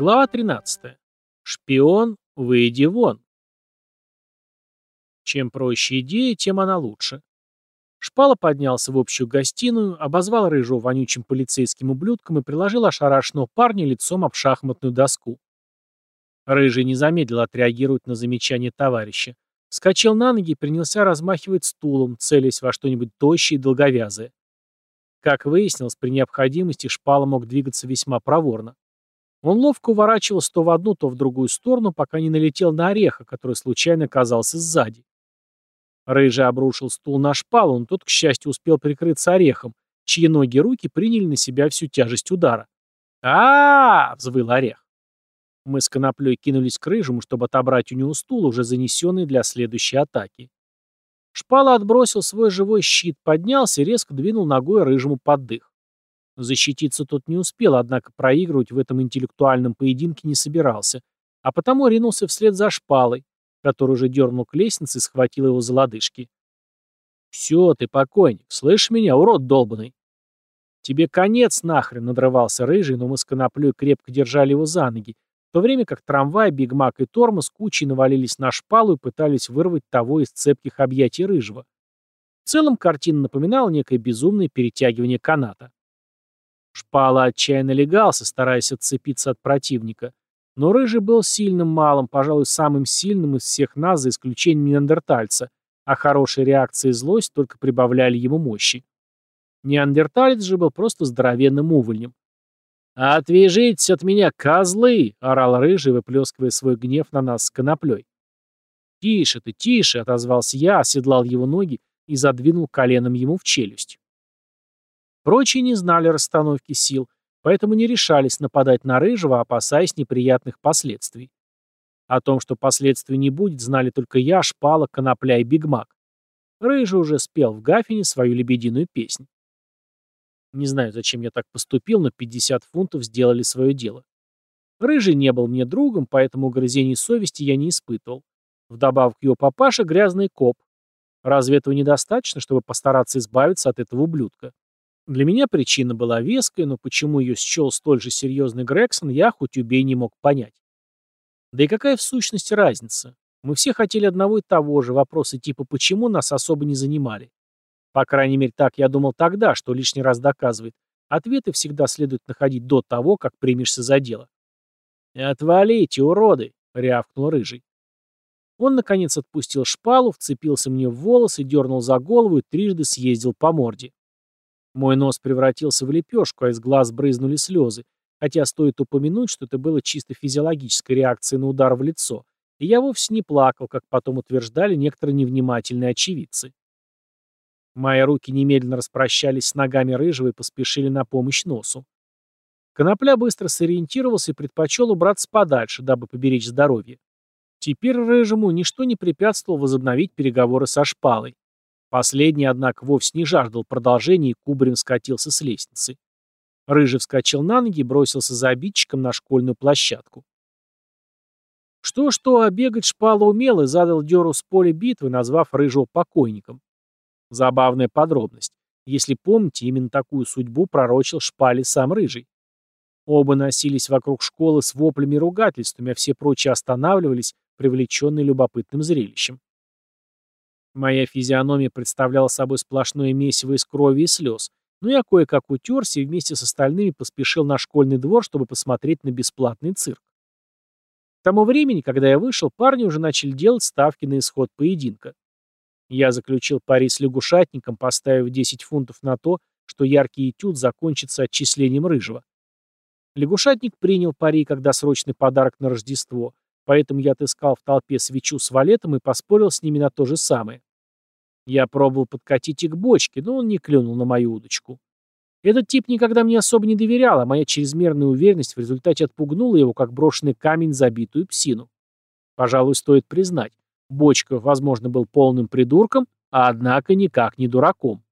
Глава 13. Шпион, выйди вон. Чем проще идея, тем она лучше. Шпала поднялся в общую гостиную, обозвал рыжего вонючим полицейским ублюдком и приложил ошарашенного парня лицом об шахматную доску. Рыжий не замедлил отреагировать на замечание товарища. Скочил на ноги и принялся размахивать стулом, целясь во что-нибудь тощее и долговязое. Как выяснилось, при необходимости шпала мог двигаться весьма проворно. Он ловко уворачивался то в одну, то в другую сторону, пока не налетел на ореха, который случайно оказался сзади. Рыжий обрушил стул на шпалу, но тот, к счастью, успел прикрыться орехом, чьи ноги и руки приняли на себя всю тяжесть удара. а, -а, -а взвыл орех. Мы с коноплей кинулись к рыжему, чтобы отобрать у него стул, уже занесенный для следующей атаки. Шпала отбросил свой живой щит, поднялся и резко двинул ногой рыжему под дых. Защититься тот не успел, однако проигрывать в этом интеллектуальном поединке не собирался, а потому ринулся вслед за шпалой, который уже дернул к лестнице и схватил его за лодыжки. «Все, ты покойник, слышишь меня, урод долбанный?» «Тебе конец нахрен!» — надрывался рыжий, но мы с коноплей крепко держали его за ноги, в то время как трамвай, бигмак и тормоз кучей навалились на шпалу и пытались вырвать того из цепких объятий рыжего. В целом картина напоминала некое безумное перетягивание каната. Шпала отчаянно легался, стараясь отцепиться от противника. Но Рыжий был сильным малым, пожалуй, самым сильным из всех нас, за исключением неандертальца, а хорошая реакция и злость только прибавляли ему мощи. Неандерталец же был просто здоровенным увольнем. «Отвяжитесь от меня, козлы!» — орал Рыжий, выплескивая свой гнев на нас с коноплей. «Тише ты, тише!» — отозвался я, оседлал его ноги и задвинул коленом ему в челюсть. Прочие не знали расстановки сил, поэтому не решались нападать на Рыжего, опасаясь неприятных последствий. О том, что последствий не будет, знали только я, Шпала, Конопля и Бигмак. Рыжий уже спел в Гафине свою лебединую песнь. Не знаю, зачем я так поступил, но 50 фунтов сделали свое дело. Рыжий не был мне другом, поэтому угрызений совести я не испытывал. Вдобавок его папаша — грязный коп. Разве этого недостаточно, чтобы постараться избавиться от этого ублюдка? Для меня причина была веская, но почему ее счел столь же серьезный Грегсон, я хоть убей не мог понять. Да и какая в сущности разница? Мы все хотели одного и того же, вопросы типа «почему» нас особо не занимали. По крайней мере, так я думал тогда, что лишний раз доказывает. Ответы всегда следует находить до того, как примешься за дело. «Отвалите, уроды!» — рявкнул Рыжий. Он, наконец, отпустил шпалу, вцепился мне в волосы, дернул за голову и трижды съездил по морде. Мой нос превратился в лепешку, а из глаз брызнули слезы, хотя стоит упомянуть, что это было чисто физиологической реакцией на удар в лицо, и я вовсе не плакал, как потом утверждали некоторые невнимательные очевидцы. Мои руки немедленно распрощались с ногами рыжего и поспешили на помощь носу. Конопля быстро сориентировался и предпочел убраться подальше, дабы поберечь здоровье. Теперь рыжему ничто не препятствовало возобновить переговоры со шпалой. Последний, однако, вовсе не жаждал продолжения и кубарем скатился с лестницы. Рыжий вскочил на ноги и бросился за обидчиком на школьную площадку. Что-что, а бегать шпала умел и задал дёру с поля битвы, назвав Рыжего покойником. Забавная подробность. Если помните, именно такую судьбу пророчил шпали сам Рыжий. Оба носились вокруг школы с воплями и ругательствами, а все прочие останавливались, привлеченные любопытным зрелищем. Моя физиономия представляла собой сплошное месиво из крови и слез, но я кое-как утерся и вместе с остальными поспешил на школьный двор, чтобы посмотреть на бесплатный цирк. К тому времени, когда я вышел, парни уже начали делать ставки на исход поединка. Я заключил пари с лягушатником, поставив 10 фунтов на то, что яркий этюд закончится отчислением рыжего. Лягушатник принял пари, когда срочный подарок на Рождество, поэтому я отыскал в толпе свечу с валетом и поспорил с ними на то же самое. Я пробовал подкатить и к бочке, но он не клюнул на мою удочку. Этот тип никогда мне особо не доверял, а моя чрезмерная уверенность в результате отпугнула его, как брошенный камень забитую псину. Пожалуй, стоит признать, Бочка, возможно, был полным придурком, а однако никак не дураком.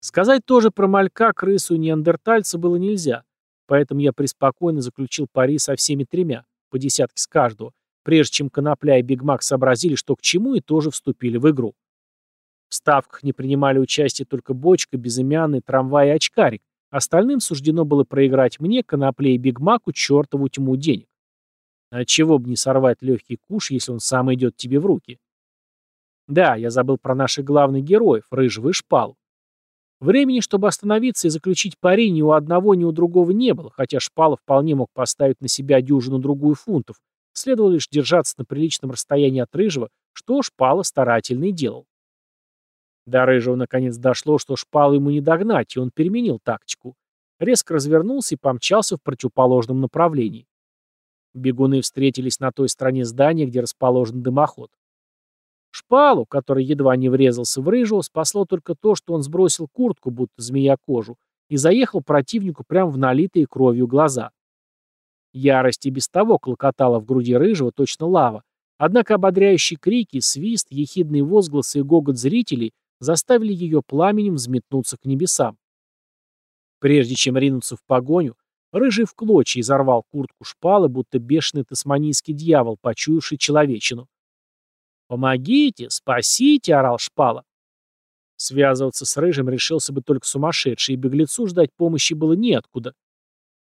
Сказать тоже про малька, крысу и неандертальца было нельзя, поэтому я преспокойно заключил пари со всеми тремя, по десятке с каждого, прежде чем Конопля и Бигмак сообразили, что к чему, и тоже вступили в игру. В ставках не принимали участие только Бочка, Безымянный, Трамвай и Очкарик, Остальным суждено было проиграть мне, конопле и бигмаку, чертову тьму денег. Отчего бы не сорвать легкий куш, если он сам идет тебе в руки? Да, я забыл про наших главных героев, рыжего и шпалу. Времени, чтобы остановиться и заключить пари ни у одного, ни у другого не было, хотя Шпала вполне мог поставить на себя дюжину-другую фунтов. Следовало лишь держаться на приличном расстоянии от Рыжего, что Шпала старательно и делал. До Рыжего наконец дошло, что Шпалу ему не догнать, и он переменил тактику. Резко развернулся и помчался в противоположном направлении. Бегуны встретились на той стороне здания, где расположен дымоход. Шпалу, который едва не врезался в рыжего, спасло только то, что он сбросил куртку, будто змея кожу, и заехал противнику прямо в налитые кровью глаза. Ярость и без того клокотала в груди рыжего, точно лава, однако ободряющие крики, свист, ехидные возгласы и гогот зрителей заставили ее пламенем взметнуться к небесам. Прежде чем ринуться в погоню, рыжий в клочья изорвал куртку шпалы, будто бешеный тасманийский дьявол, почуявший человечину. «Помогите! Спасите!» — орал Шпала. Связываться с Рыжим решился бы только сумасшедший, и беглецу ждать помощи было неоткуда.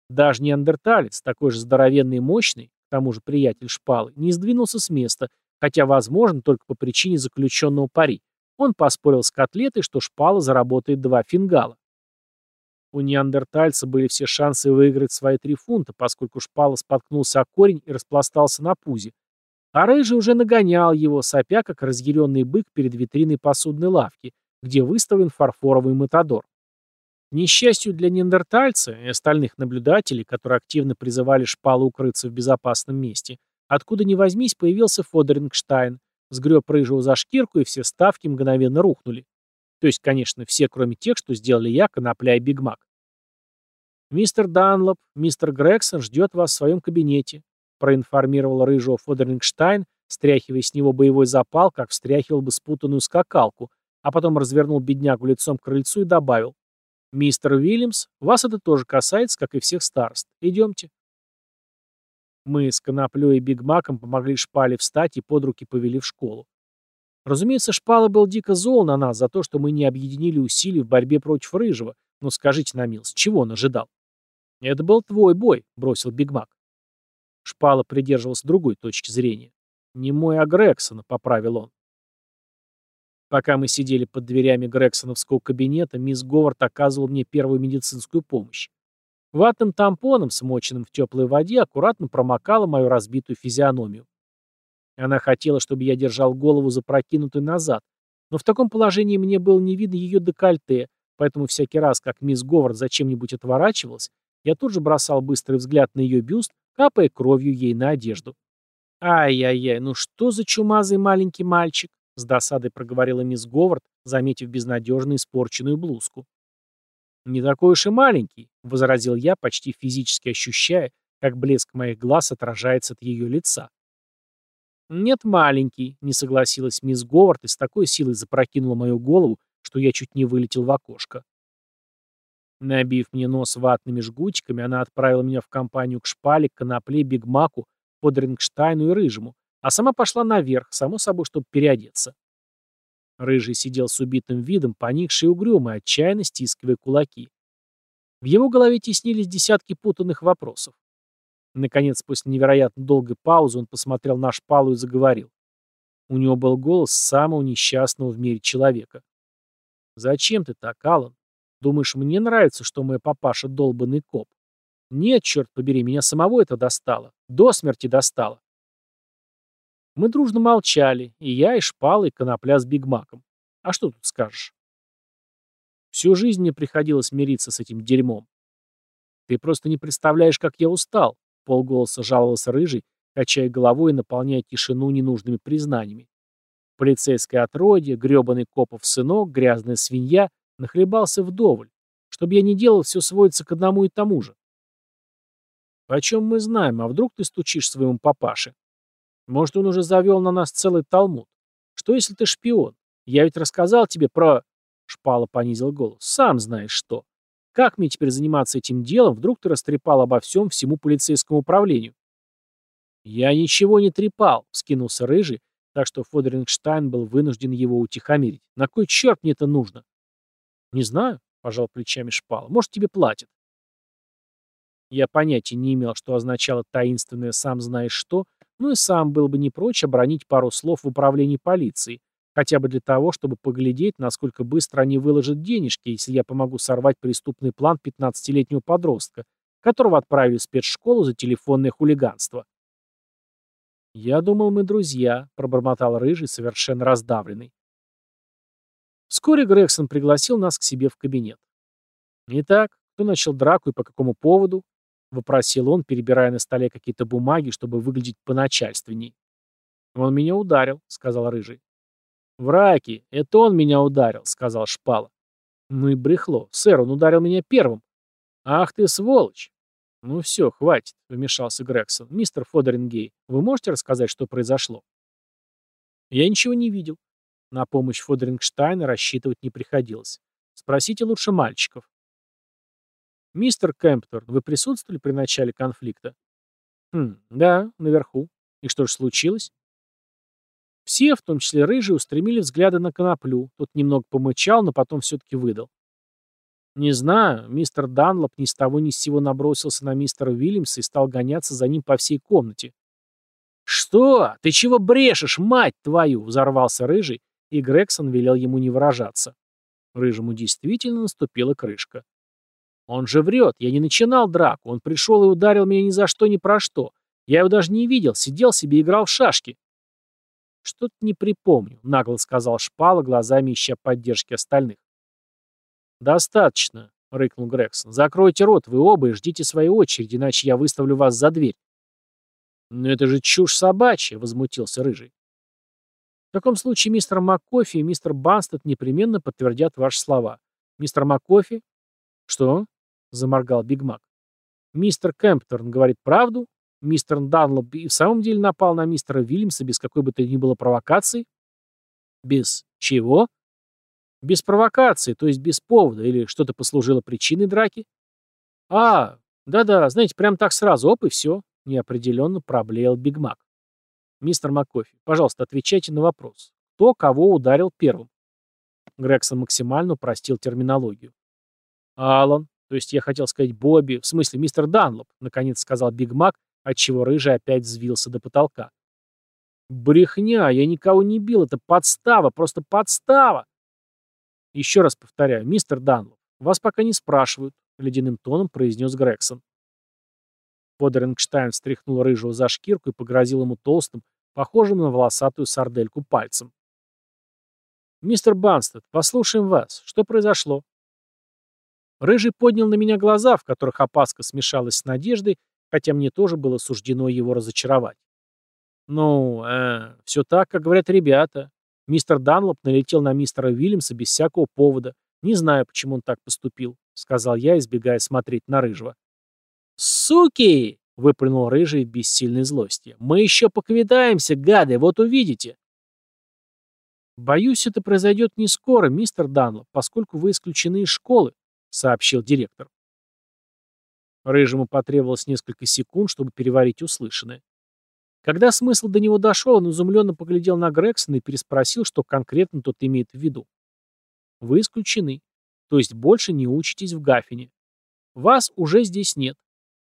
Даже неандерталец, такой же здоровенный и мощный, к тому же приятель Шпалы, не сдвинулся с места, хотя, возможно, только по причине заключенного пари. Он поспорил с котлетой, что Шпала заработает два фингала. У неандертальца были все шансы выиграть свои три фунта, поскольку Шпала споткнулся о корень и распластался на пузе, а Рыжий уже нагонял его, сопя, как разъяренный бык перед витриной посудной лавки, где выставлен фарфоровый матадор. К несчастью для неандертальца и остальных наблюдателей, которые активно призывали шпалу укрыться в безопасном месте, откуда ни возьмись появился Фодерингштайн, сгреб Рыжего за шкирку, и все ставки мгновенно рухнули. То есть, конечно, все, кроме тех, что сделали я, Конопля и Бигмак. «Мистер Данлоп, мистер Грегсон ждет вас в своем кабинете», проинформировал рыжего Фодерингштайн, стряхивая с него боевой запал, как встряхивал бы спутанную скакалку, а потом развернул беднягу лицом к крыльцу и добавил. «Мистер Уильямс, вас это тоже касается, как и всех старост. Идемте». Мы с Коноплей и Бигмаком помогли Шпале встать и под руки повели в школу. Разумеется, Шпала был дико зол на нас за то, что мы не объединили усилия в борьбе против Рыжего, но скажите на милость, чего он ожидал? «Это был твой бой», — бросил Бигмак. Шпала придерживался другой точки зрения. «Не мой, а Грегсона», — поправил он. Пока мы сидели под дверями Грегсоновского кабинета, мисс Говард оказывала мне первую медицинскую помощь. Ватным тампоном, смоченным в теплой воде, аккуратно промокала мою разбитую физиономию. Она хотела, чтобы я держал голову запрокинутой назад, но в таком положении мне было не видно ее декольте, поэтому всякий раз, как мисс Говард зачем-нибудь отворачивалась, я тут же бросал быстрый взгляд на ее бюст капая кровью ей на одежду. «Ай-яй-яй, ну что за чумазый маленький мальчик?» — с досадой проговорила мисс Говард, заметив безнадежно испорченную блузку. «Не такой уж и маленький», — возразил я, почти физически ощущая, как блеск моих глаз отражается от ее лица. «Нет, маленький», — не согласилась мисс Говард и с такой силой запрокинула мою голову, что я чуть не вылетел в окошко. Набив мне нос ватными жгутиками, она отправила меня в компанию к шпале, конопле, бигмаку, подрингштайну и рыжему, а сама пошла наверх, само собой, чтобы переодеться. Рыжий сидел с убитым видом, поникший и угрюмый, отчаянно стискивая кулаки. В его голове теснились десятки путанных вопросов. Наконец, после невероятно долгой паузы, он посмотрел на шпалу и заговорил. У него был голос самого несчастного в мире человека. «Зачем ты так, Алан? Думаешь, мне нравится, что мой папаша долбанный коп? Нет, черт побери, меня самого это достало. До смерти достало. Мы дружно молчали, и я, и Шпала, и Конопля с Бигмаком. А что тут скажешь? Всю жизнь мне приходилось мириться с этим дерьмом. Ты просто не представляешь, как я устал, полголоса жаловался Рыжий, качая головой и наполняя тишину ненужными признаниями. Полицейское отродье, грёбаный копов сынок, грязная свинья Нахлебался вдоволь. Чтобы я не делал, все сводится к одному и тому же. Почем мы знаем, а вдруг ты стучишь своему папаше? Может, он уже завел на нас целый талмуд? Что, если ты шпион? Я ведь рассказал тебе про...» Шпала понизил голос. «Сам знаешь что. Как мне теперь заниматься этим делом, вдруг ты растрепал обо всем всему полицейскому управлению?» «Я ничего не трепал», — скинулся Рыжий, так что Фодерингштайн был вынужден его утихомирить. «На кой черт мне это нужно?» «Не знаю. пожал плечами шпала. Может, тебе платят. Я понятия не имел, что означало таинственное «сам знаешь что», ну и сам был бы не прочь обронить пару слов в управлении полицией, хотя бы для того, чтобы поглядеть, насколько быстро они выложат денежки, если я помогу сорвать преступный план 15-летнего подростка, которого отправили в спецшколу за телефонное хулиганство. «Я думал, мы друзья», — пробормотал Рыжий, совершенно раздавленный. Вскоре Грегсон пригласил нас к себе в кабинет. «Итак, кто начал драку и по какому поводу?» — вопросил он, перебирая на столе какие-то бумаги, чтобы выглядеть поначальственней. «Он меня ударил», — сказал Рыжий. «Враки, это он меня ударил», — сказал Шпала. «Ну и брехло. Сэр, он ударил меня первым». «Ах ты, сволочь!» «Ну все, хватит», — вмешался Грегсон. «Мистер Фодерингей, вы можете рассказать, что произошло?» «Я ничего не видел». На помощь Фодерингштайна рассчитывать не приходилось. «Спросите лучше мальчиков». «Мистер Кэмптон, вы присутствовали при начале конфликта?» «Хм, да, наверху. И что же случилось?» Все, в том числе рыжие, устремили взгляды на коноплю. Тот немного помычал, но потом все-таки выдал. Не знаю, мистер Данлоп ни с того ни с сего набросился на мистера Уильямса и стал гоняться за ним по всей комнате. «Что? Ты чего брешешь, мать твою?» — взорвался Рыжий, и Грегсон велел ему не выражаться. Рыжему действительно наступила крышка. «Он же врет, я не начинал драку, он пришел и ударил меня ни за что, ни про что. Я его даже не видел, сидел себе и играл в шашки». «Что-то не припомню», — нагло сказал Шпала, глазами ища поддержки остальных. «Достаточно», — рыкнул Грегсон. «Закройте рот, вы оба, и ждите своей очереди, иначе я выставлю вас за дверь». «Но это же чушь собачья», — возмутился Рыжий. «В таком случае мистер МакКофи и мистер Банстед непременно подтвердят ваши слова. Мистер МакКофи?» «Что?» — заморгал Биг Мак. «Мистер Кэмпторн говорит правду? Мистер Данлоп и в самом деле напал на мистера Вильямса без какой бы то ни было провокации?» «Без чего?» Без провокации, то есть без повода, или что-то послужило причиной драки? А, да-да, знаете, прям так сразу, оп, и все. Неопределенно проблеял Бигмак. Мистер МакКофи, пожалуйста, отвечайте на вопрос. Кто кого ударил первым? Грегсон максимально упростил терминологию. Алан, то есть я хотел сказать Бобби, в смысле мистер Данлоп, наконец сказал Бигмак, отчего рыжий опять взвился до потолка. Брехня, я никого не бил, это подстава, просто подстава. «Еще раз повторяю, мистер Данлоп, вас пока не спрашивают», — ледяным тоном произнес Грегсон. Подерингштайн встряхнул рыжего за шкирку и погрозил ему толстым, похожим на волосатую сардельку пальцем. «Мистер Банстед, послушаем вас. Что произошло?» Рыжий поднял на меня глаза, в которых опаска смешалась с надеждой, хотя мне тоже было суждено его разочаровать. «Ну, э, все так, как говорят ребята. Мистер Данлоп налетел на мистера Уильямса без всякого повода. Не знаю, почему он так поступил, сказал я, избегая смотреть на Рыжего. «Суки!» — выплюнул Рыжий в бессильной злости. «Мы еще поквитаемся, гады, вот увидите!» «Боюсь, это произойдет не скоро, мистер Данлоп, поскольку вы исключены из школы», — сообщил директор. Рыжему потребовалось несколько секунд, чтобы переварить услышанное. Когда смысл до него дошел, он изумленно поглядел на Грегсона и переспросил, что конкретно тот имеет в виду. Вы исключены. То есть больше не учитесь в Гаффине. Вас уже здесь нет.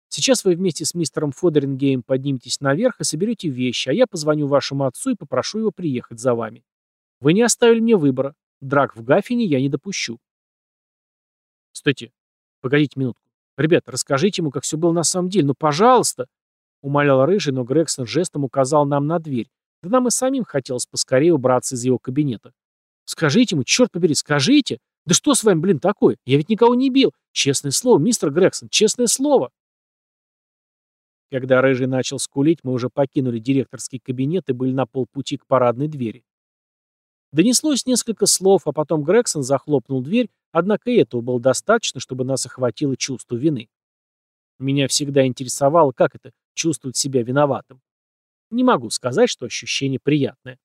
Сейчас вы вместе с мистером Фодерингеем подниметесь наверх и соберете вещи, а я позвоню вашему отцу и попрошу его приехать за вами. Вы не оставили мне выбора. Драк в Гаффине я не допущу. Стойте. Погодите минутку. Ребята, расскажите ему, как все было на самом деле. Ну, пожалуйста. Умолял Рыжий, но Грегсон жестом указал нам на дверь. Да нам и самим хотелось поскорее убраться из его кабинета. «Скажите ему, черт побери, скажите! Да что с вами, блин, такое? Я ведь никого не бил! Честное слово, мистер Грегсон, честное слово!» Когда Рыжий начал скулить, мы уже покинули директорский кабинет и были на полпути к парадной двери. Донеслось несколько слов, а потом Грегсон захлопнул дверь, однако и этого было достаточно, чтобы нас охватило чувство вины. Меня всегда интересовало, как это чувствовать себя виноватым. Не могу сказать, что ощущение приятное.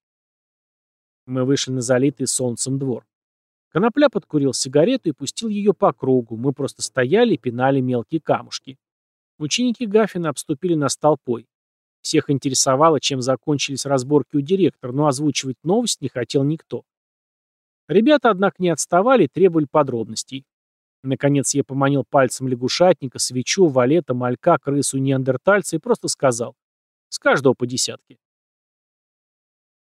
Мы вышли на залитый солнцем двор. Конопля подкурил сигарету и пустил ее по кругу. Мы просто стояли и пинали мелкие камушки. Ученики Гаффина обступили нас толпой. Всех интересовало, чем закончились разборки у директора, но озвучивать новость не хотел никто. Ребята, однако, не отставали и требовали подробностей. Наконец я поманил пальцем лягушатника, свечу, валета, малька, крысу, неандертальца и просто сказал. С каждого по десятке.